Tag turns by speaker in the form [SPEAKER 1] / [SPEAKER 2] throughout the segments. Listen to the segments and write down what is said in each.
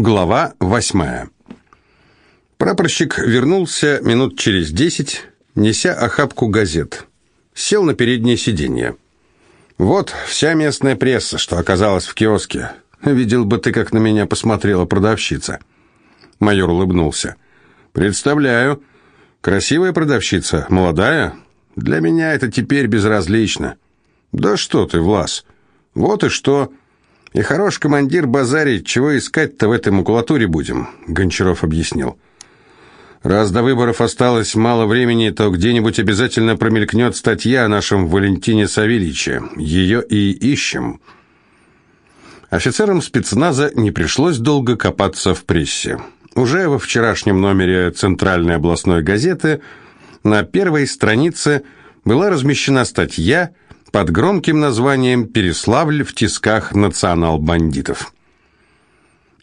[SPEAKER 1] Глава восьмая. Прапорщик вернулся минут через десять, неся охапку газет. Сел на переднее сиденье. «Вот вся местная пресса, что оказалась в киоске. Видел бы ты, как на меня посмотрела продавщица». Майор улыбнулся. «Представляю. Красивая продавщица, молодая. Для меня это теперь безразлично». «Да что ты, Влас. Вот и что. И хорош командир базарить, чего искать-то в этой макулатуре будем, Гончаров объяснил. Раз до выборов осталось мало времени, то где-нибудь обязательно промелькнет статья о нашем Валентине Савельиче. Ее и ищем. Офицерам спецназа не пришлось долго копаться в прессе. Уже во вчерашнем номере Центральной областной газеты на первой странице была размещена статья под громким названием «Переславль в тисках национал-бандитов».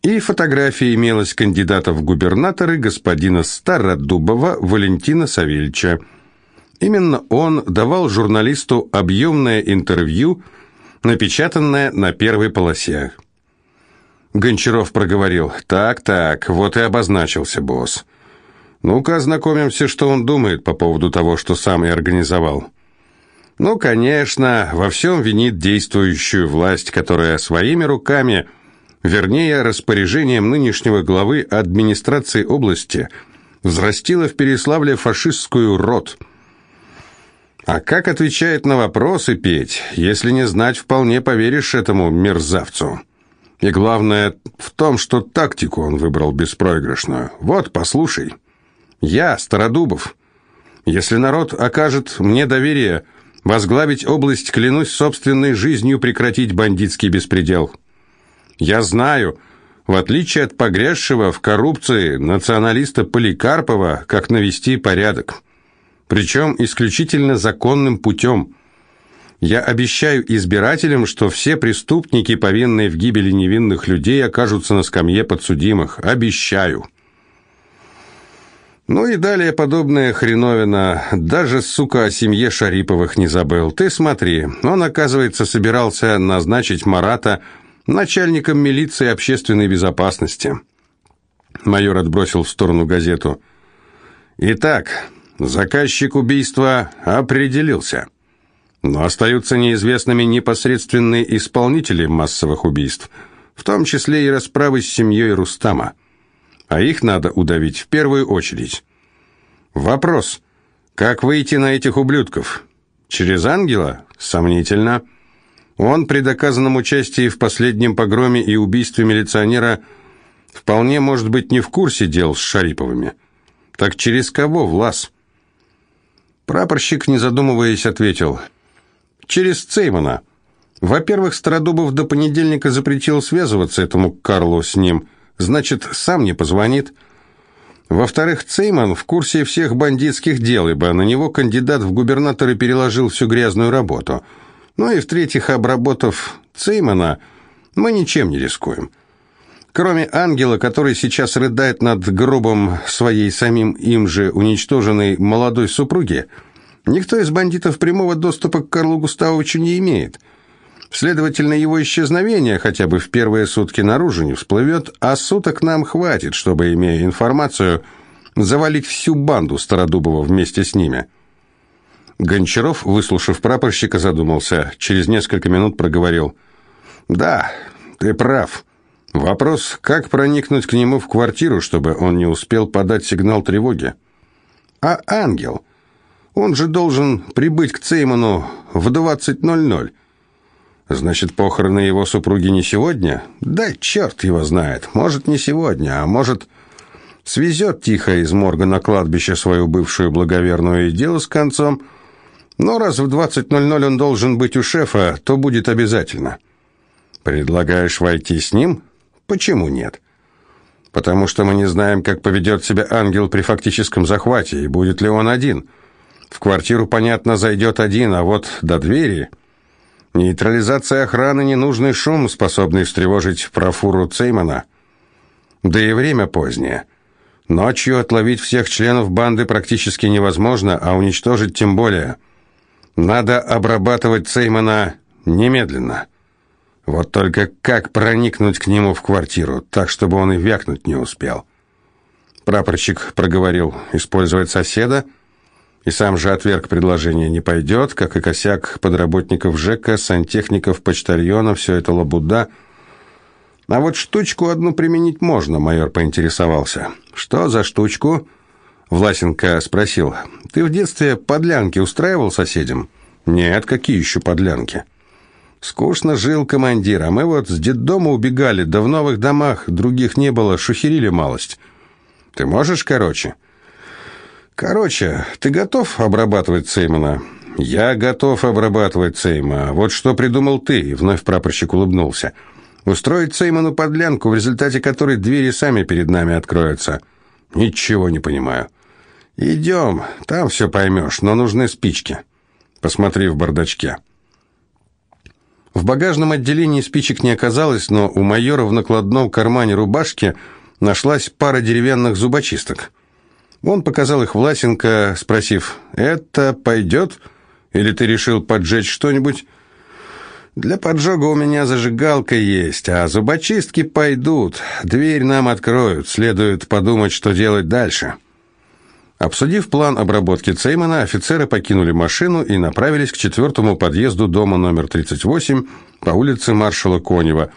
[SPEAKER 1] И фотография имелась кандидата в губернаторы господина Стародубова Валентина Савельича. Именно он давал журналисту объемное интервью, напечатанное на первой полосе. Гончаров проговорил «Так-так, вот и обозначился босс. Ну-ка ознакомимся, что он думает по поводу того, что сам и организовал». Ну, конечно, во всем винит действующую власть, которая своими руками, вернее, распоряжением нынешнего главы администрации области, взрастила в Переславле фашистскую рот. А как отвечает на вопросы Петь, если не знать, вполне поверишь этому мерзавцу. И главное в том, что тактику он выбрал беспроигрышную. Вот, послушай. Я, Стародубов, если народ окажет мне доверие – Возглавить область, клянусь собственной жизнью, прекратить бандитский беспредел. Я знаю, в отличие от погрязшего в коррупции националиста Поликарпова, как навести порядок. Причем исключительно законным путем. Я обещаю избирателям, что все преступники, повинные в гибели невинных людей, окажутся на скамье подсудимых. Обещаю. Ну и далее подобная хреновина. Даже, сука, о семье Шариповых не забыл. Ты смотри, он, оказывается, собирался назначить Марата начальником милиции общественной безопасности. Майор отбросил в сторону газету. Итак, заказчик убийства определился. Но остаются неизвестными непосредственные исполнители массовых убийств, в том числе и расправы с семьей Рустама а их надо удавить в первую очередь. Вопрос. Как выйти на этих ублюдков? Через ангела? Сомнительно. Он при доказанном участии в последнем погроме и убийстве милиционера вполне может быть не в курсе дел с Шариповыми. Так через кого, Влас? Прапорщик, не задумываясь, ответил. Через Цеймана. Во-первых, Стародубов до понедельника запретил связываться этому Карлу с ним – значит, сам не позвонит. Во-вторых, Цейман в курсе всех бандитских дел, ибо на него кандидат в губернаторы переложил всю грязную работу. Ну и в-третьих, обработав Цеймана, мы ничем не рискуем. Кроме ангела, который сейчас рыдает над гробом своей самим им же уничтоженной молодой супруги, никто из бандитов прямого доступа к Карлу Густавовичу не имеет – Следовательно, его исчезновение хотя бы в первые сутки наружу не всплывет, а суток нам хватит, чтобы, имея информацию, завалить всю банду Стародубова вместе с ними. Гончаров, выслушав прапорщика, задумался. Через несколько минут проговорил. «Да, ты прав. Вопрос, как проникнуть к нему в квартиру, чтобы он не успел подать сигнал тревоги? А ангел? Он же должен прибыть к Цейману в 20.00». Значит, похороны его супруги не сегодня? Да черт его знает. Может, не сегодня, а может, свезет тихо из морга на кладбище свою бывшую благоверную и дело с концом. Но раз в 20.00 он должен быть у шефа, то будет обязательно. Предлагаешь войти с ним? Почему нет? Потому что мы не знаем, как поведет себя ангел при фактическом захвате, и будет ли он один. В квартиру, понятно, зайдет один, а вот до двери... Нейтрализация охраны – ненужный шум, способный встревожить профуру Цеймана. Да и время позднее. Ночью отловить всех членов банды практически невозможно, а уничтожить тем более. Надо обрабатывать Цеймана немедленно. Вот только как проникнуть к нему в квартиру, так, чтобы он и вякнуть не успел? Прапорщик проговорил использовать соседа, и сам же отверг предложение не пойдет, как и косяк подработников ЖЭКа, сантехников, почтальонов, все это лабуда. А вот штучку одну применить можно, майор поинтересовался. Что за штучку? Власенко спросил. Ты в детстве подлянки устраивал соседям? Нет, какие еще подлянки? Скучно жил командир, а мы вот с детдома убегали, да в новых домах других не было, шухерили малость. Ты можешь короче? Короче, ты готов обрабатывать Сеймона? Я готов обрабатывать Сейма. Вот что придумал ты, вновь прапорщик улыбнулся. Устроить Сеймону подлянку, в результате которой двери сами перед нами откроются. Ничего не понимаю. Идем, там все поймешь, но нужны спички. Посмотри в бардачке. В багажном отделении спичек не оказалось, но у майора в накладном кармане рубашки нашлась пара деревянных зубочисток. Он показал их Власенко, спросив, «Это пойдет? Или ты решил поджечь что-нибудь?» «Для поджога у меня зажигалка есть, а зубочистки пойдут. Дверь нам откроют, следует подумать, что делать дальше». Обсудив план обработки Цеймана, офицеры покинули машину и направились к четвертому подъезду дома номер 38 по улице маршала Конева,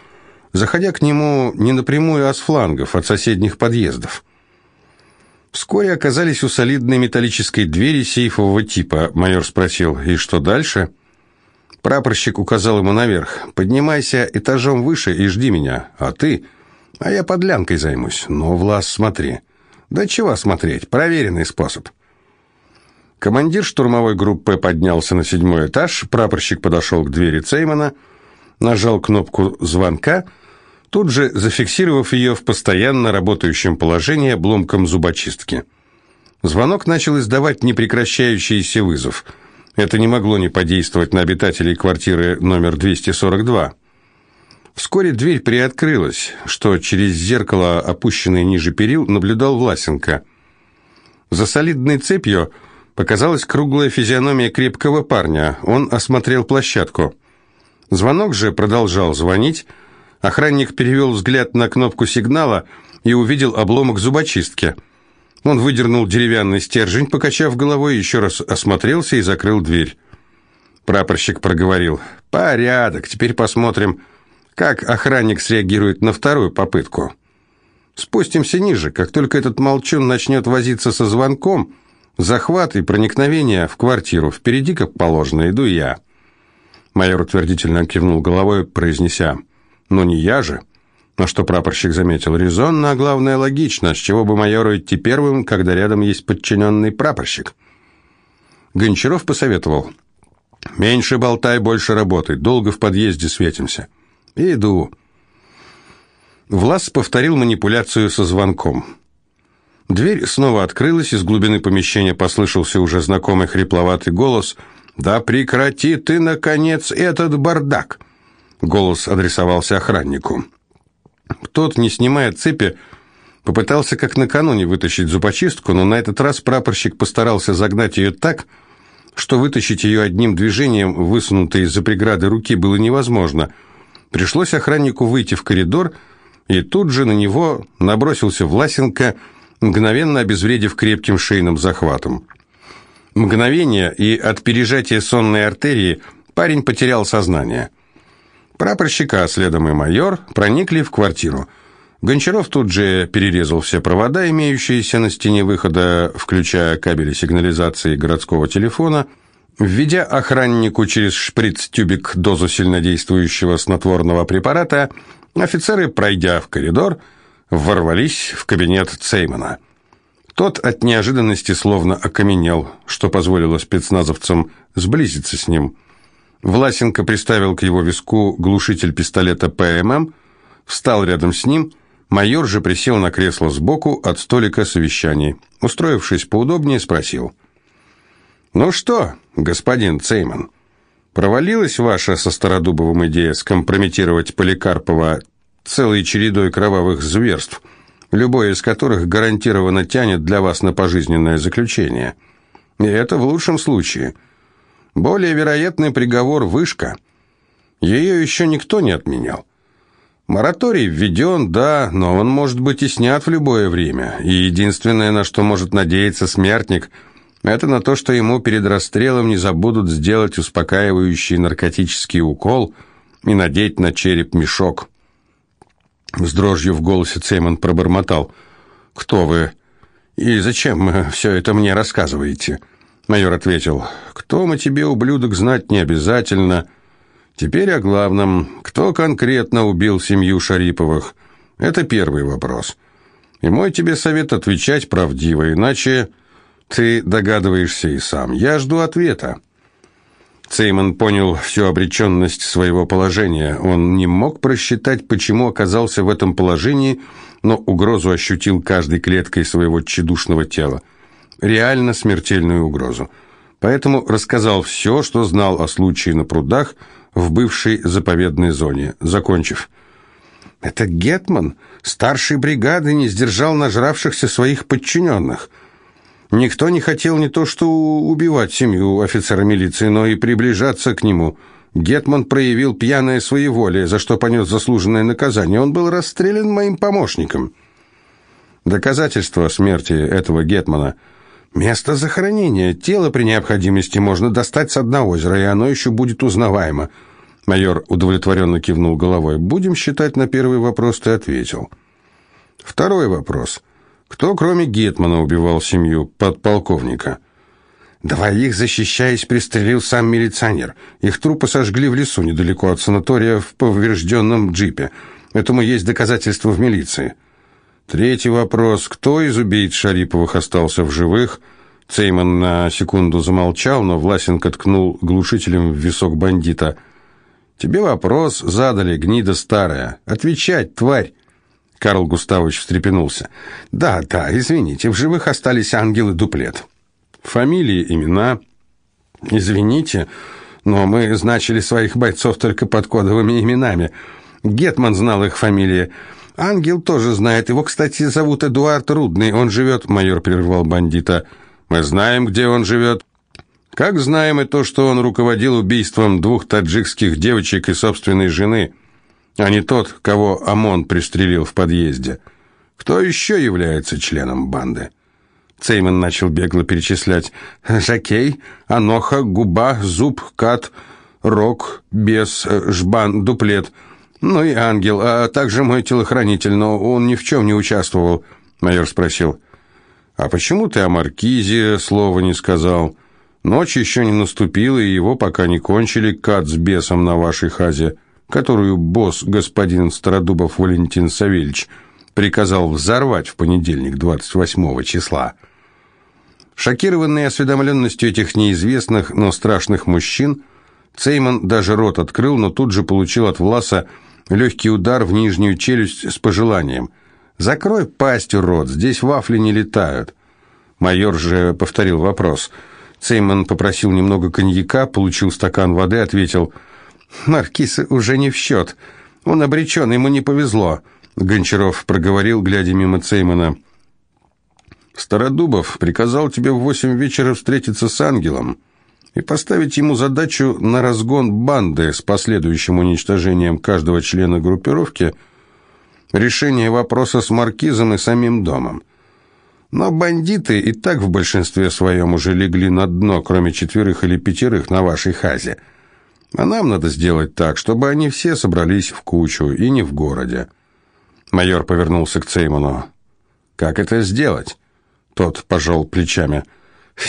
[SPEAKER 1] заходя к нему не напрямую, а с флангов, от соседних подъездов. Вскоре оказались у солидной металлической двери сейфового типа. Майор спросил, и что дальше? Прапорщик указал ему наверх. «Поднимайся этажом выше и жди меня. А ты? А я подлянкой займусь. Но, Влас, смотри». Да чего смотреть, проверенный способ. Командир штурмовой группы поднялся на седьмой этаж, прапорщик подошел к двери Цеймана, нажал кнопку звонка, тут же зафиксировав ее в постоянно работающем положении обломком зубочистки. Звонок начал издавать непрекращающийся вызов. Это не могло не подействовать на обитателей квартиры номер 242. Вскоре дверь приоткрылась, что через зеркало, опущенное ниже перил, наблюдал Власенко. За солидной цепью показалась круглая физиономия крепкого парня. Он осмотрел площадку. Звонок же продолжал звонить. Охранник перевел взгляд на кнопку сигнала и увидел обломок зубочистки. Он выдернул деревянный стержень, покачав головой, еще раз осмотрелся и закрыл дверь. Прапорщик проговорил. «Порядок, теперь посмотрим, как охранник среагирует на вторую попытку? Спустимся ниже. Как только этот молчун начнет возиться со звонком, захват и проникновение в квартиру. Впереди, как положено, иду я. Майор утвердительно кивнул головой, произнеся «Ну не я же». На что прапорщик заметил резонно, а главное логично, с чего бы майору идти первым, когда рядом есть подчиненный прапорщик. Гончаров посоветовал «Меньше болтай, больше работай, долго в подъезде светимся». «Иду». Влас повторил манипуляцию со звонком. Дверь снова открылась, из глубины помещения послышался уже знакомый хрипловатый голос. «Да прекрати ты, наконец, этот бардак!» Голос адресовался охраннику. Тот, не снимая цепи, попытался, как накануне, вытащить зубочистку, но на этот раз прапорщик постарался загнать ее так, что вытащить ее одним движением, высунутой из-за преграды руки, было невозможно – Пришлось охраннику выйти в коридор, и тут же на него набросился Власенко, мгновенно обезвредив крепким шейным захватом. Мгновение, и от пережатия сонной артерии парень потерял сознание. Прапорщика, а следом и майор, проникли в квартиру. Гончаров тут же перерезал все провода, имеющиеся на стене выхода, включая кабели сигнализации городского телефона – Введя охраннику через шприц-тюбик дозу сильнодействующего снотворного препарата, офицеры, пройдя в коридор, ворвались в кабинет Цеймана. Тот от неожиданности словно окаменел, что позволило спецназовцам сблизиться с ним. Власенко приставил к его виску глушитель пистолета ПММ, встал рядом с ним, майор же присел на кресло сбоку от столика совещаний. Устроившись поудобнее, спросил – «Ну что, господин Цейман, провалилась ваша со Стародубовым идея скомпрометировать Поликарпова целой чередой кровавых зверств, любое из которых гарантированно тянет для вас на пожизненное заключение? И это в лучшем случае. Более вероятный приговор – вышка. Ее еще никто не отменял. Мораторий введен, да, но он может быть и снят в любое время. И единственное, на что может надеяться смертник, это на то, что ему перед расстрелом не забудут сделать успокаивающий наркотический укол и надеть на череп мешок. С дрожью в голосе Цеймон пробормотал. «Кто вы? И зачем все это мне рассказываете?» Майор ответил. «Кто мы тебе, ублюдок, знать не обязательно». Теперь о главном. Кто конкретно убил семью Шариповых? Это первый вопрос. И мой тебе совет отвечать правдиво, иначе ты догадываешься и сам. Я жду ответа. Цеймон понял всю обреченность своего положения. Он не мог просчитать, почему оказался в этом положении, но угрозу ощутил каждой клеткой своего тщедушного тела. Реально смертельную угрозу. Поэтому рассказал все, что знал о случае на прудах, в бывшей заповедной зоне, закончив. «Это Гетман, старший бригады, не сдержал нажравшихся своих подчиненных. Никто не хотел не то что убивать семью офицера милиции, но и приближаться к нему». Гетман проявил пьяное своеволие, за что понес заслуженное наказание. Он был расстрелян моим помощником. Доказательство смерти этого Гетмана – Место захоронения. Тело при необходимости можно достать с дна озера, и оно еще будет узнаваемо. Майор удовлетворенно кивнул головой. Будем считать, на первый вопрос ты ответил. Второй вопрос. Кто, кроме Гетмана, убивал семью подполковника? Двоих, защищаясь, пристрелил сам милиционер. Их трупы сожгли в лесу недалеко от санатория в поврежденном джипе. Этому есть доказательства в милиции. Третий вопрос. Кто из убийц Шариповых остался в живых? Цейман на секунду замолчал, но Власенко ткнул глушителем в висок бандита. «Тебе вопрос задали, гнида старая. Отвечать, тварь!» Карл Густавович встрепенулся. «Да, да, извините, в живых остались ангел и дуплет. Фамилии, имена...» «Извините, но мы значили своих бойцов только под кодовыми именами. Гетман знал их фамилии». Ангел тоже знает. Его, кстати, зовут Эдуард Рудный. Он живет...» Майор прервал бандита. «Мы знаем, где он живет. Как знаем и то, что он руководил убийством двух таджикских девочек и собственной жены, а не тот, кого ОМОН пристрелил в подъезде. Кто еще является членом банды?» Цейман начал бегло перечислять. «Жакей, Аноха, Губа, Зуб, Кат, Рок, Бес, Жбан, Дуплет». «Ну и ангел, а также мой телохранитель, но он ни в чем не участвовал», — майор спросил. «А почему ты о Маркизе слова не сказал? Ночь еще не наступила, и его пока не кончили кат с бесом на вашей хазе, которую босс господин Стародубов Валентин Савельевич приказал взорвать в понедельник 28 числа». Шокированный осведомленностью этих неизвестных, но страшных мужчин, Цейман даже рот открыл, но тут же получил от Власа Легкий удар в нижнюю челюсть с пожеланием. «Закрой пастью рот, здесь вафли не летают». Майор же повторил вопрос. Цейман попросил немного коньяка, получил стакан воды, ответил. «Маркиз уже не в счет. Он обречен, ему не повезло», — Гончаров проговорил, глядя мимо Цеймана. «Стародубов приказал тебе в восемь вечера встретиться с ангелом и поставить ему задачу на разгон банды с последующим уничтожением каждого члена группировки, решение вопроса с маркизом и самим домом. Но бандиты и так в большинстве своем уже легли на дно, кроме четверых или пятерых на вашей хазе. А нам надо сделать так, чтобы они все собрались в кучу и не в городе. Майор повернулся к Цейману. «Как это сделать?» Тот пожал плечами –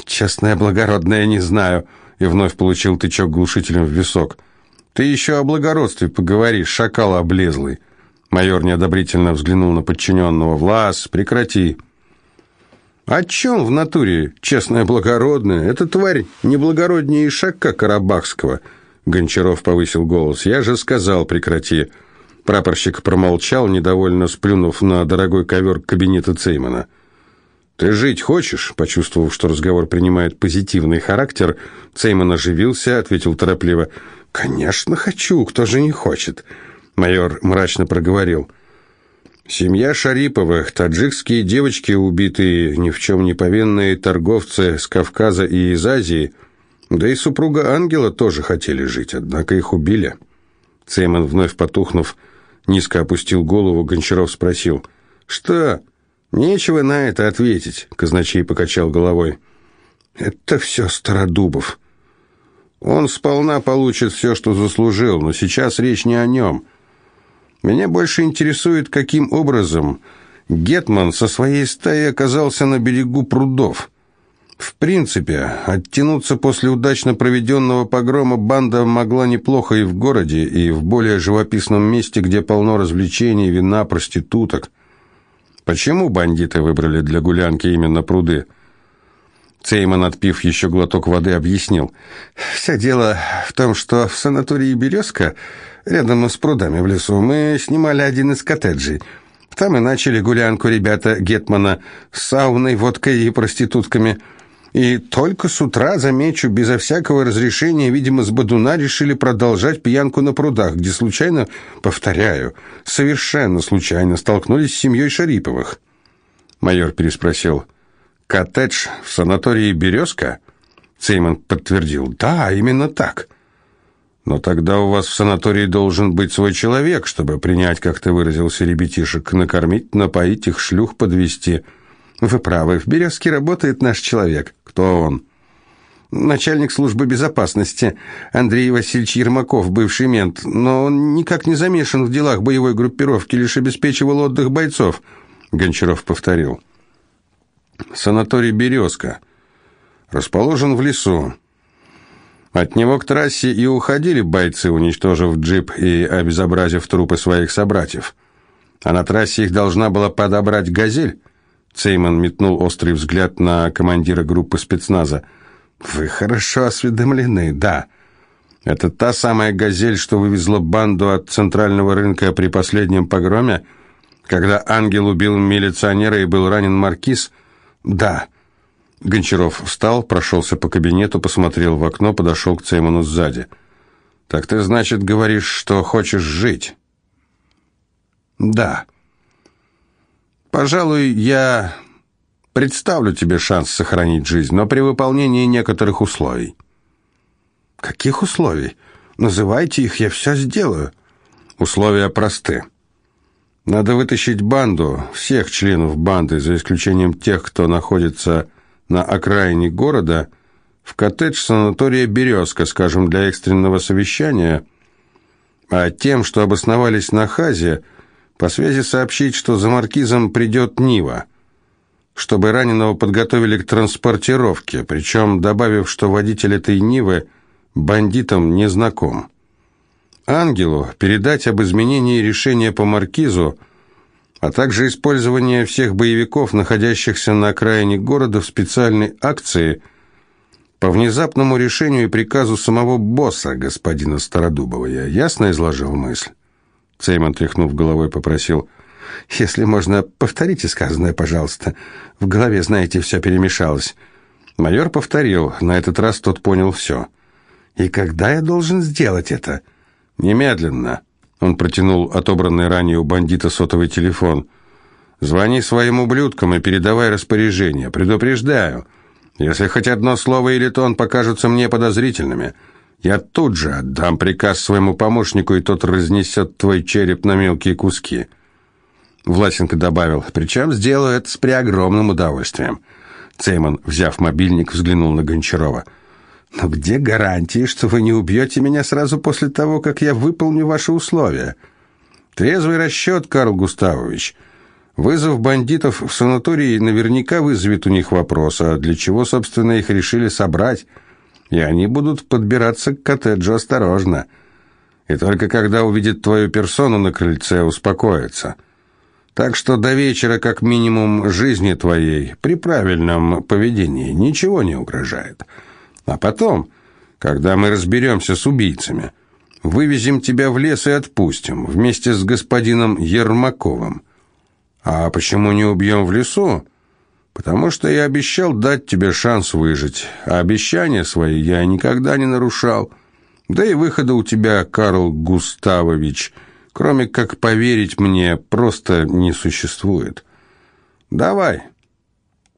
[SPEAKER 1] «Честное благородное, не знаю», и вновь получил тычок глушителем в висок. «Ты еще о благородстве поговори, шакал облезлый». Майор неодобрительно взглянул на подчиненного. «Влас, прекрати». «О чем в натуре, честное благородное? Эта тварь неблагороднее Ишака Карабахского». Гончаров повысил голос. «Я же сказал, прекрати». Прапорщик промолчал, недовольно сплюнув на дорогой ковер кабинета Цеймана. «Ты жить хочешь?» Почувствовав, что разговор принимает позитивный характер, Цейман оживился, ответил торопливо. «Конечно хочу, кто же не хочет?» Майор мрачно проговорил. «Семья Шариповых, таджикские девочки убитые, ни в чем не повинные торговцы с Кавказа и из Азии, да и супруга Ангела тоже хотели жить, однако их убили». Цеймон, вновь потухнув, низко опустил голову, Гончаров спросил. «Что? Нечего на это ответить», — казначей покачал головой. «Это все Стародубов. Он сполна получит все, что заслужил, но сейчас речь не о нем. Меня больше интересует, каким образом Гетман со своей стаей оказался на берегу прудов». В принципе, оттянуться после удачно проведенного погрома банда могла неплохо и в городе, и в более живописном месте, где полно развлечений, вина, проституток. Почему бандиты выбрали для гулянки именно пруды? Цейман, отпив еще глоток воды, объяснил. «Все дело в том, что в санатории «Березка», рядом с прудами в лесу, мы снимали один из коттеджей. Там и начали гулянку ребята Гетмана с сауной, водкой и проститутками». И только с утра, замечу, безо всякого разрешения, видимо, с Бадуна решили продолжать пьянку на прудах, где случайно, повторяю, совершенно случайно столкнулись с семьей Шариповых. Майор переспросил. «Коттедж в санатории «Березка»?» Цейман подтвердил. «Да, именно так». «Но тогда у вас в санатории должен быть свой человек, чтобы принять, как ты выразился, ребятишек, накормить, напоить их, шлюх подвести». «Вы правы, в «Березке» работает наш человек. Кто он? Начальник службы безопасности Андрей Васильевич Ермаков, бывший мент, но он никак не замешан в делах боевой группировки, лишь обеспечивал отдых бойцов, Гончаров повторил. Санаторий «Березка» расположен в лесу. От него к трассе и уходили бойцы, уничтожив джип и обезобразив трупы своих собратьев. А на трассе их должна была подобрать «Газель», Цейман метнул острый взгляд на командира группы спецназа. «Вы хорошо осведомлены, да. Это та самая «Газель», что вывезла банду от центрального рынка при последнем погроме, когда ангел убил милиционера и был ранен маркиз? Да». Гончаров встал, прошелся по кабинету, посмотрел в окно, подошел к Цейману сзади. «Так ты, значит, говоришь, что хочешь жить?» «Да». Пожалуй, я представлю тебе шанс сохранить жизнь, но при выполнении некоторых условий. Каких условий? Называйте их, я все сделаю. Условия просты. Надо вытащить банду, всех членов банды, за исключением тех, кто находится на окраине города, в коттедж санатория «Березка», скажем, для экстренного совещания, а тем, что обосновались на Хазе, по связи сообщить, что за маркизом придет Нива, чтобы раненого подготовили к транспортировке, причем добавив, что водитель этой Нивы бандитам не знаком. Ангелу передать об изменении решения по маркизу, а также использование всех боевиков, находящихся на окраине города в специальной акции по внезапному решению и приказу самого босса, господина Стародубова. Я ясно изложил мысль? Цеймон, тряхнув головой, попросил, «Если можно, повторите сказанное, пожалуйста. В голове, знаете, все перемешалось». Майор повторил, на этот раз тот понял все. «И когда я должен сделать это?» «Немедленно». Он протянул отобранный ранее у бандита сотовый телефон. «Звони своим ублюдкам и передавай распоряжение. Предупреждаю, если хоть одно слово или тон покажутся мне подозрительными». Я тут же отдам приказ своему помощнику, и тот разнесет твой череп на мелкие куски». Власенко добавил, «Причем сделаю это с преогромным удовольствием». Цеймон, взяв мобильник, взглянул на Гончарова. «Но где гарантии, что вы не убьете меня сразу после того, как я выполню ваши условия?» «Трезвый расчет, Карл Густавович. Вызов бандитов в санатории наверняка вызовет у них вопрос, а для чего, собственно, их решили собрать?» И они будут подбираться к коттеджу осторожно. И только когда увидят твою персону на крыльце, успокоятся. Так что до вечера, как минимум, жизни твоей при правильном поведении ничего не угрожает. А потом, когда мы разберемся с убийцами, вывезем тебя в лес и отпустим вместе с господином Ермаковым. А почему не убьем в лесу? Потому что я обещал дать тебе шанс выжить, а обещания свои я никогда не нарушал. Да и выхода у тебя, Карл Густавович, кроме как поверить мне, просто не существует. Давай,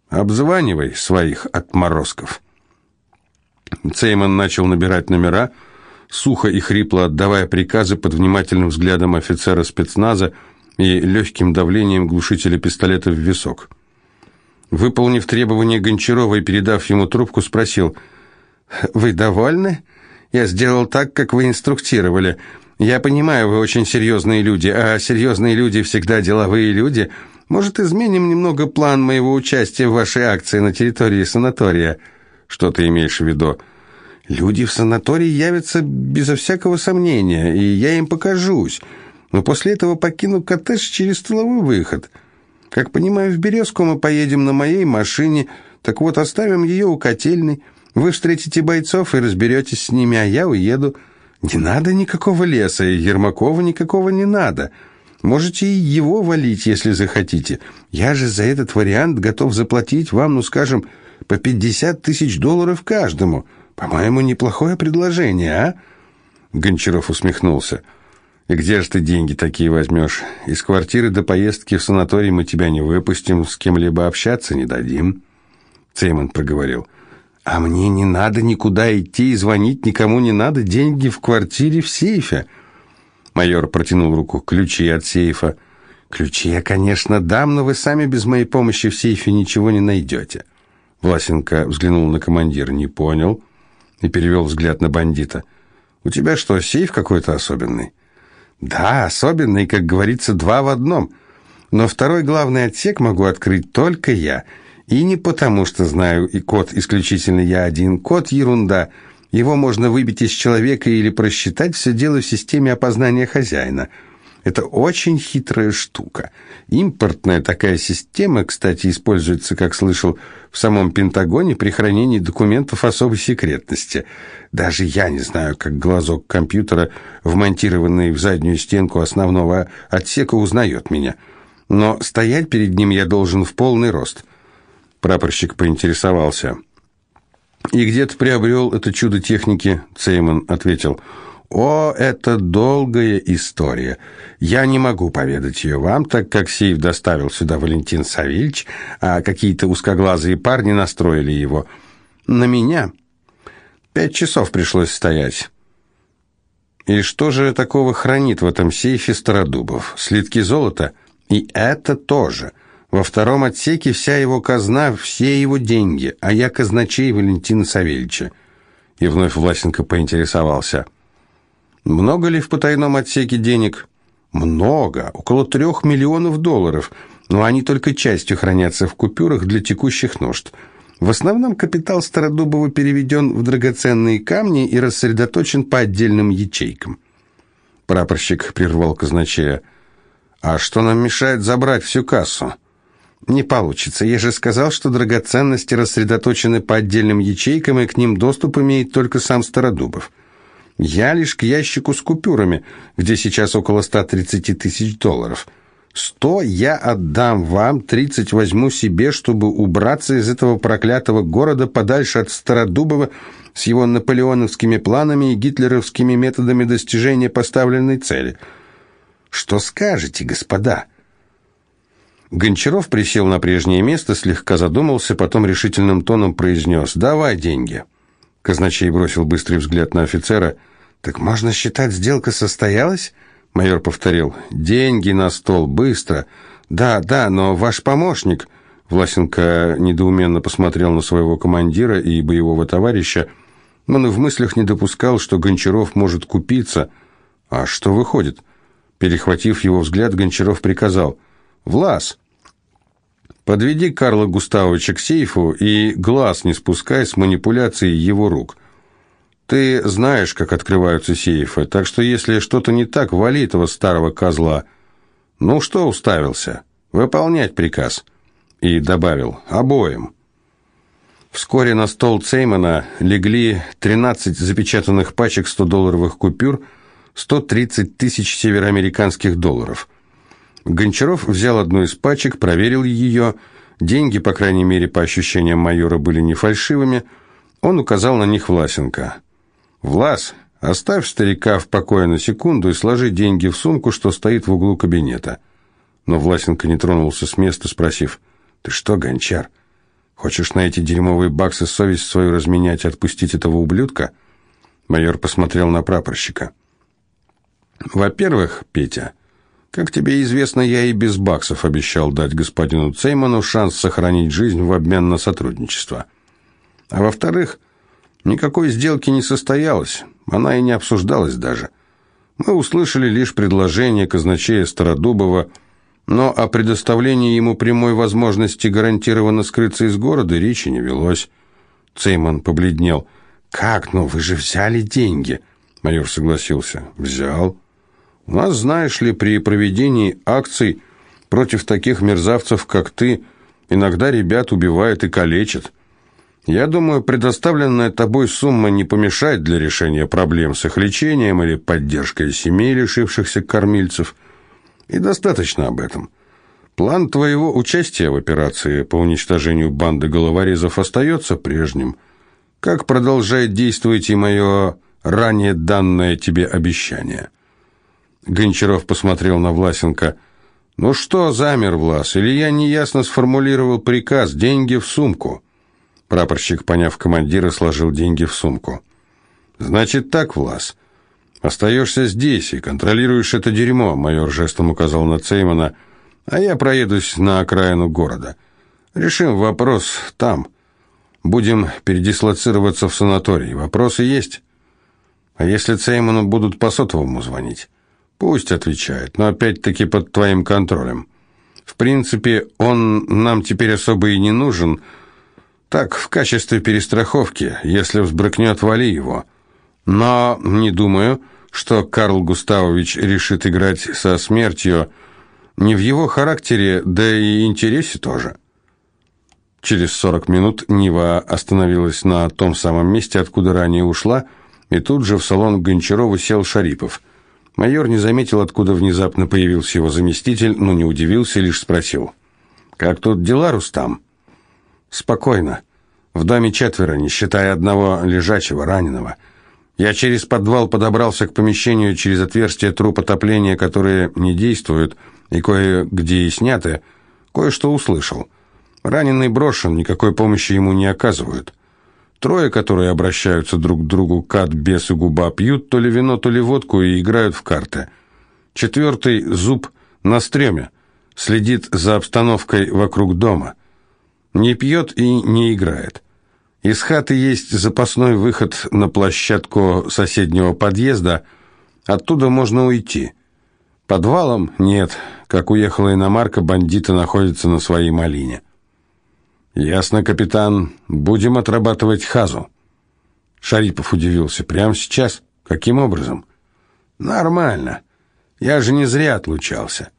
[SPEAKER 1] обзванивай своих отморозков». Цейман начал набирать номера, сухо и хрипло отдавая приказы под внимательным взглядом офицера спецназа и легким давлением глушителя пистолета в висок. Выполнив требования Гончарова и передав ему трубку, спросил, «Вы довольны? Я сделал так, как вы инструктировали. Я понимаю, вы очень серьезные люди, а серьезные люди всегда деловые люди. Может, изменим немного план моего участия в вашей акции на территории санатория?» «Что ты имеешь в виду?» «Люди в санатории явятся безо всякого сомнения, и я им покажусь. Но после этого покину коттедж через столовой выход». Как понимаю, в Березку мы поедем на моей машине, так вот оставим ее у котельной. Вы встретите бойцов и разберетесь с ними, а я уеду. Не надо никакого леса, и Ермакова никакого не надо. Можете и его валить, если захотите. Я же за этот вариант готов заплатить вам, ну, скажем, по 50 тысяч долларов каждому. По-моему, неплохое предложение, а?» Гончаров усмехнулся. Где же ты деньги такие возьмешь? Из квартиры до поездки в санаторий мы тебя не выпустим, с кем-либо общаться не дадим. Цеймон проговорил. А мне не надо никуда идти и звонить никому не надо, деньги в квартире в сейфе. Майор протянул руку. Ключи от сейфа. Ключи я, конечно, дам, но вы сами без моей помощи в сейфе ничего не найдете. Власенко взглянул на командира, не понял и перевел взгляд на бандита. У тебя что, сейф какой-то особенный? Да, особенный, как говорится, два в одном. Но второй главный отсек могу открыть только я. И не потому, что знаю и код исключительно я один. Код ерунда. Его можно выбить из человека или просчитать, все дело в системе опознания хозяина. Это очень хитрая штука. Импортная такая система, кстати, используется, как слышал, в самом Пентагоне при хранении документов особой секретности. Даже я не знаю, как глазок компьютера, вмонтированный в заднюю стенку основного отсека, узнает меня. Но стоять перед ним я должен в полный рост. Прапорщик поинтересовался. «И где ты приобрел это чудо техники?» Цейман ответил – о, это долгая история. Я не могу поведать ее вам, так как сейф доставил сюда Валентин Савельич, а какие-то узкоглазые парни настроили его. На меня пять часов пришлось стоять. И что же такого хранит в этом сейфе Стародубов? Слитки золота? И это тоже. Во втором отсеке вся его казна, все его деньги, а я казначей Валентина Савельича. И вновь Власенко поинтересовался. Много ли в потайном отсеке денег? Много, около трех миллионов долларов, но они только частью хранятся в купюрах для текущих нужд. В основном капитал Стародубова переведен в драгоценные камни и рассредоточен по отдельным ячейкам. Прапорщик прервал казначея. «А что нам мешает забрать всю кассу?» «Не получится. Я же сказал, что драгоценности рассредоточены по отдельным ячейкам, и к ним доступ имеет только сам Стародубов». Я лишь к ящику с купюрами, где сейчас около 130 тысяч долларов. Сто я отдам вам, тридцать возьму себе, чтобы убраться из этого проклятого города подальше от Стародубова с его наполеоновскими планами и гитлеровскими методами достижения поставленной цели. Что скажете, господа?» Гончаров присел на прежнее место, слегка задумался, потом решительным тоном произнес «Давай деньги». Казначей бросил быстрый взгляд на офицера. «Так можно считать, сделка состоялась?» Майор повторил. «Деньги на стол, быстро!» «Да, да, но ваш помощник...» Власенко недоуменно посмотрел на своего командира и боевого товарища. Он и в мыслях не допускал, что Гончаров может купиться. «А что выходит?» Перехватив его взгляд, Гончаров приказал. «Влас, Подведи Карла Густавовича к сейфу и глаз не спускай с манипуляцией его рук. Ты знаешь, как открываются сейфы, так что если что-то не так, вали этого старого козла. Ну что уставился? Выполнять приказ. И добавил, обоим. Вскоре на стол Цеймана легли 13 запечатанных пачек 100-долларовых купюр, 130 тысяч североамериканских долларов – Гончаров взял одну из пачек, проверил ее. Деньги, по крайней мере, по ощущениям майора, были не фальшивыми. Он указал на них Власенко. «Влас, оставь старика в покое на секунду и сложи деньги в сумку, что стоит в углу кабинета». Но Власенко не тронулся с места, спросив, «Ты что, Гончар, хочешь на эти дерьмовые баксы совесть свою разменять и отпустить этого ублюдка?» Майор посмотрел на прапорщика. Во-первых, Петя, как тебе известно, я и без баксов обещал дать господину Цейману шанс сохранить жизнь в обмен на сотрудничество. А во-вторых, никакой сделки не состоялось, она и не обсуждалась даже. Мы услышали лишь предложение казначея Стародубова, но о предоставлении ему прямой возможности гарантированно скрыться из города речи не велось. Цейман побледнел. «Как? Ну, вы же взяли деньги!» Майор согласился. «Взял. Нас, знаешь ли, при проведении акций против таких мерзавцев, как ты, иногда ребят убивают и калечат. Я думаю, предоставленная тобой сумма не помешает для решения проблем с их лечением или поддержкой семей, лишившихся кормильцев. И достаточно об этом. План твоего участия в операции по уничтожению банды головорезов остается прежним. Как продолжает действовать и мое ранее данное тебе обещание?» Гончаров посмотрел на Власенко. «Ну что, замер, Влас, или я неясно сформулировал приказ, деньги в сумку?» Прапорщик, поняв командира, сложил деньги в сумку. «Значит так, Влас, остаешься здесь и контролируешь это дерьмо», майор жестом указал на Цеймана, «а я проедусь на окраину города. Решим вопрос там. Будем передислоцироваться в санаторий. Вопросы есть? А если Цейману будут по сотовому звонить?» Пусть отвечает, но опять-таки под твоим контролем. В принципе, он нам теперь особо и не нужен. Так, в качестве перестраховки, если взбрыкнет, вали его. Но не думаю, что Карл Густавович решит играть со смертью не в его характере, да и интересе тоже. Через сорок минут Нива остановилась на том самом месте, откуда ранее ушла, и тут же в салон Гончарова сел Шарипов – Майор не заметил, откуда внезапно появился его заместитель, но не удивился, лишь спросил. «Как тут дела, Рустам?» «Спокойно. В доме четверо, не считая одного лежачего, раненого. Я через подвал подобрался к помещению через отверстие труб отопления, которые не действуют, и кое-где и сняты. Кое-что услышал. Раненый брошен, никакой помощи ему не оказывают». Трое, которые обращаются друг к другу кат, бес и губа, пьют то ли вино, то ли водку и играют в карты. Четвертый зуб на стреме, следит за обстановкой вокруг дома. Не пьет и не играет. Из хаты есть запасной выход на площадку соседнего подъезда, оттуда можно уйти. Подвалом нет, как уехала иномарка, бандиты находятся на своей малине. «Ясно, капитан. Будем отрабатывать хазу». Шарипов удивился. «Прямо сейчас? Каким образом?» «Нормально. Я же не зря отлучался.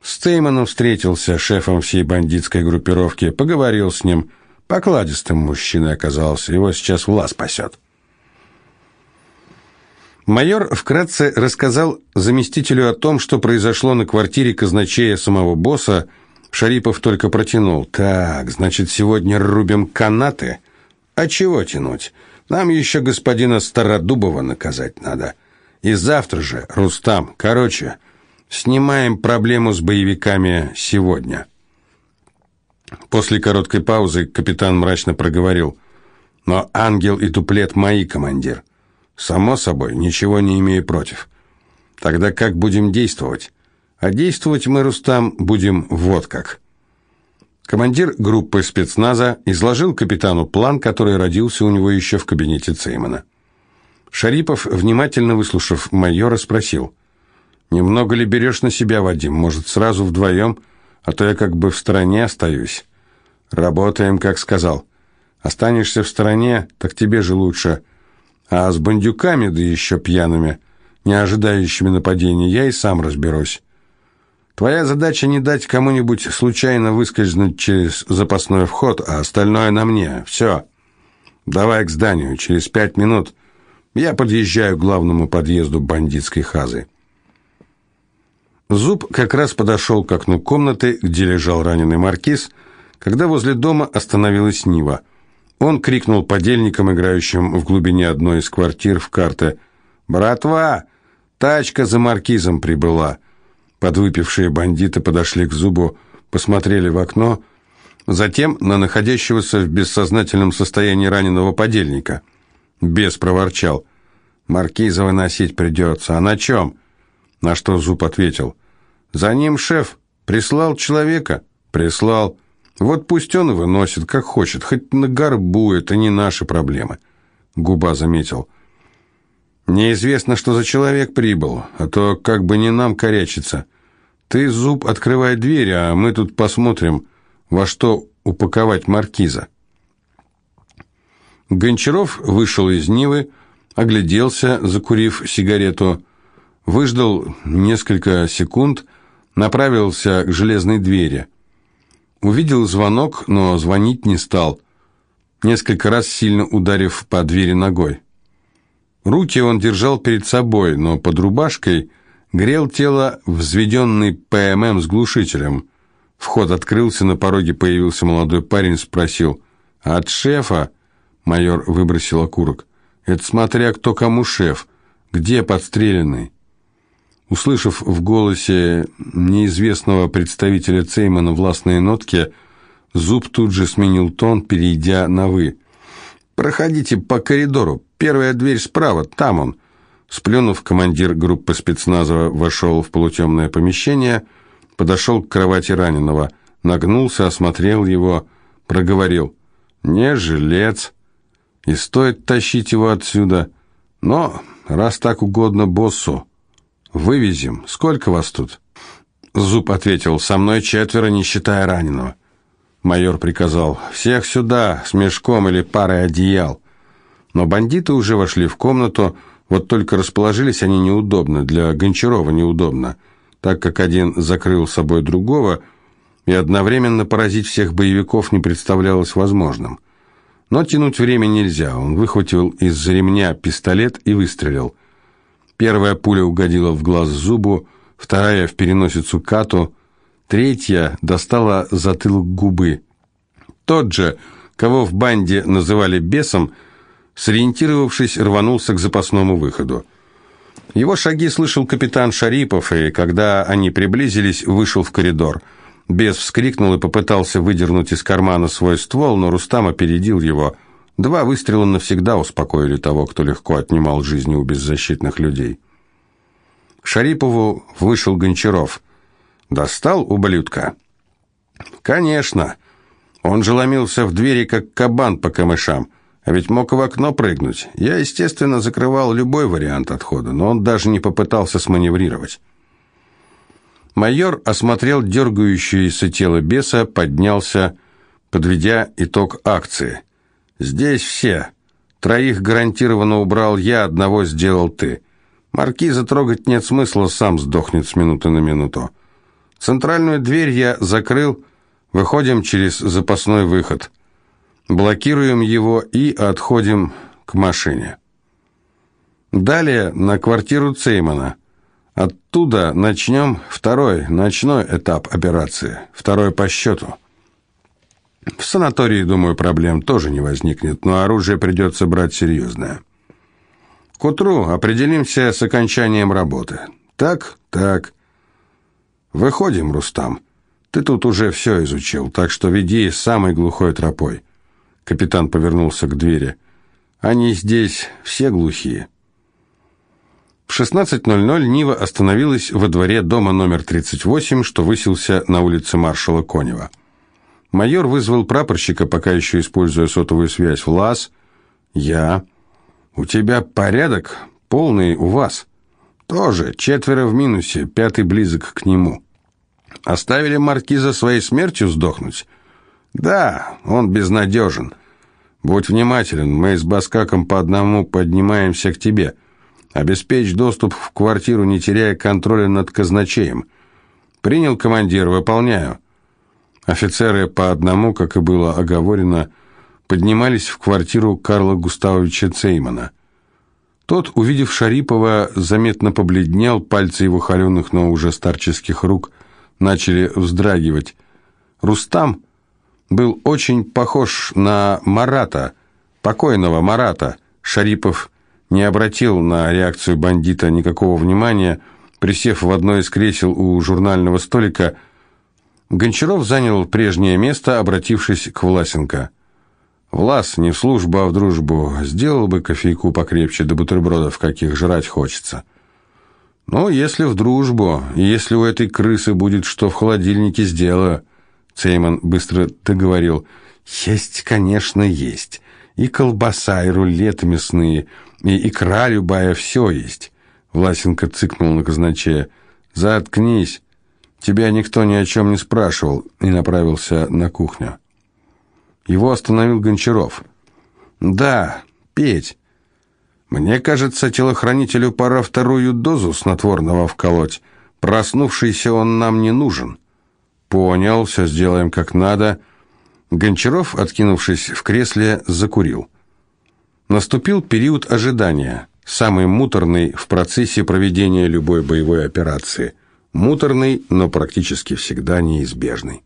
[SPEAKER 1] С Тейманом встретился, шефом всей бандитской группировки, поговорил с ним. Покладистым мужчиной оказался. Его сейчас власть спасет». Майор вкратце рассказал заместителю о том, что произошло на квартире казначея самого босса, Шарипов только протянул. «Так, значит, сегодня рубим канаты? А чего тянуть? Нам еще господина Стародубова наказать надо. И завтра же, Рустам, короче, снимаем проблему с боевиками сегодня». После короткой паузы капитан мрачно проговорил. «Но ангел и дуплет мои, командир. Само собой, ничего не имею против. Тогда как будем действовать?» А действовать мы, Рустам, будем вот как. Командир группы спецназа изложил капитану план, который родился у него еще в кабинете Цеймана. Шарипов, внимательно выслушав майора, спросил, «Немного ли берешь на себя, Вадим? Может, сразу вдвоем? А то я как бы в стороне остаюсь». «Работаем, как сказал. Останешься в стороне, так тебе же лучше. А с бандюками, да еще пьяными, не ожидающими нападения, я и сам разберусь». Твоя задача не дать кому-нибудь случайно выскользнуть через запасной вход, а остальное на мне. Все. Давай к зданию. Через пять минут я подъезжаю к главному подъезду бандитской хазы. Зуб как раз подошел к окну комнаты, где лежал раненый маркиз, когда возле дома остановилась Нива. Он крикнул подельникам, играющим в глубине одной из квартир в карты, «Братва, тачка за маркизом прибыла!» Подвыпившие бандиты подошли к зубу, посмотрели в окно, затем на находящегося в бессознательном состоянии раненого подельника. Бес проворчал. Маркиза выносить придется. А на чем?» На что Зуб ответил. «За ним шеф. Прислал человека?» «Прислал. Вот пусть он и выносит, как хочет. Хоть на горбу, это не наши проблемы». Губа заметил. «Неизвестно, что за человек прибыл, а то как бы не нам корячиться. Ты, Зуб, открывай дверь, а мы тут посмотрим, во что упаковать маркиза». Гончаров вышел из Нивы, огляделся, закурив сигарету, выждал несколько секунд, направился к железной двери. Увидел звонок, но звонить не стал, несколько раз сильно ударив по двери ногой. Руки он держал перед собой, но под рубашкой грел тело взведенный ПММ с глушителем. Вход открылся, на пороге появился молодой парень, спросил «От шефа?» Майор выбросил окурок. «Это смотря кто кому шеф. Где подстреленный?» Услышав в голосе неизвестного представителя Цеймана властные нотки, Зуб тут же сменил тон, перейдя на «вы». «Проходите по коридору. Первая дверь справа, там он». Сплюнув, командир группы спецназа вошел в полутемное помещение, подошел к кровати раненого, нагнулся, осмотрел его, проговорил. «Не жилец, и стоит тащить его отсюда. Но, раз так угодно боссу, вывезем. Сколько вас тут?» Зуб ответил, «Со мной четверо, не считая раненого». Майор приказал, «Всех сюда, с мешком или парой одеял». Но бандиты уже вошли в комнату, вот только расположились они неудобно, для Гончарова неудобно, так как один закрыл собой другого, и одновременно поразить всех боевиков не представлялось возможным. Но тянуть время нельзя. Он выхватил из-за ремня пистолет и выстрелил. Первая пуля угодила в глаз зубу, вторая в переносицу Кату, третья достала затылок губы. Тот же, кого в банде называли бесом, сориентировавшись, рванулся к запасному выходу. Его шаги слышал капитан Шарипов, и когда они приблизились, вышел в коридор – Бес вскрикнул и попытался выдернуть из кармана свой ствол, но Рустам опередил его. Два выстрела навсегда успокоили того, кто легко отнимал жизни у беззащитных людей. Шарипову вышел Гончаров. «Достал ублюдка?» «Конечно. Он же ломился в двери, как кабан по камышам, а ведь мог в окно прыгнуть. Я, естественно, закрывал любой вариант отхода, но он даже не попытался сманеврировать». Майор осмотрел дергающееся тело беса, поднялся, подведя итог акции. «Здесь все. Троих гарантированно убрал я, одного сделал ты. Маркиза трогать нет смысла, сам сдохнет с минуты на минуту. Центральную дверь я закрыл, выходим через запасной выход. Блокируем его и отходим к машине. Далее на квартиру Цеймана. Оттуда начнем второй, ночной этап операции, второй по счету. В санатории, думаю, проблем тоже не возникнет, но оружие придется брать серьезное. К утру определимся с окончанием работы. Так, так. Выходим, Рустам. Ты тут уже все изучил, так что веди самой глухой тропой. Капитан повернулся к двери. Они здесь все глухие. В 16.00 Нива остановилась во дворе дома номер 38, что высился на улице маршала Конева. Майор вызвал прапорщика, пока еще используя сотовую связь, в ЛАЗ. «Я». «У тебя порядок? Полный у вас». «Тоже. Четверо в минусе, пятый близок к нему». «Оставили маркиза своей смертью сдохнуть?» «Да, он безнадежен. Будь внимателен, мы с Баскаком по одному поднимаемся к тебе». Обеспечь доступ в квартиру, не теряя контроля над казначеем. Принял командир, выполняю. Офицеры по одному, как и было оговорено, поднимались в квартиру Карла Густавовича Цеймана. Тот, увидев Шарипова, заметно побледнел, пальцы его холеных, но уже старческих рук начали вздрагивать. Рустам был очень похож на Марата, покойного Марата. Шарипов не обратил на реакцию бандита никакого внимания, присев в одно из кресел у журнального столика, Гончаров занял прежнее место, обратившись к Власенко. Влас, не в службу, а в дружбу. Сделал бы кофейку покрепче, до бутербродов каких жрать хочется. Но если в дружбу, если у этой крысы будет что в холодильнике, сделаю. Цейман быстро договорил. Есть, конечно, есть. И колбаса, и рулеты мясные, и икра любая, все есть. Власенко цыкнул на казначея. «Заткнись! Тебя никто ни о чем не спрашивал», и направился на кухню. Его остановил Гончаров. «Да, Петь, мне кажется, телохранителю пора вторую дозу снотворного вколоть. Проснувшийся он нам не нужен». «Понял, все сделаем как надо». Гончаров, откинувшись в кресле, закурил. Наступил период ожидания, самый муторный в процессе проведения любой боевой операции. Муторный, но практически всегда неизбежный.